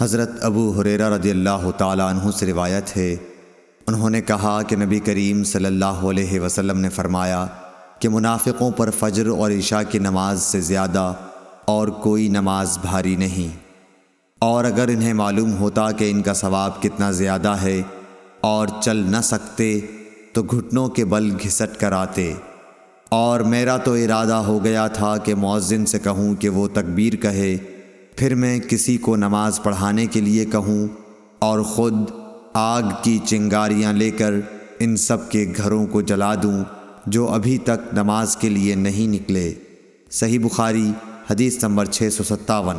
حضرت ابو حریرہ رضی اللہ تعالیٰ عنہ سے روایت ہے۔ انہوں نے کہا کہ نبی کریم صلی اللہ علیہ وسلم نے فرمایا کہ منافقوں پر فجر اور عشاء کی نماز سے زیادہ اور کوئی نماز بھاری نہیں۔ اور اگر انہیں معلوم ہوتا کہ ان کا ثواب کتنا زیادہ ہے اور چل نہ سکتے تو گھٹنوں کے بل گھسٹ کر آتے۔ اور میرا تو ارادہ ہو گیا تھا کہ مؤذن سے کہوں کہ وہ تکبیر کہے۔ پھر میں کسی کو نماز پڑھانے کے لیے کہوں اور خود آگ کی چنگاریاں لے کر ان سب کے گھروں کو جلا دوں جو ابھی تک نماز کے لیے نہیں نکلے۔ صحیح بخاری، حدیث نمبر 657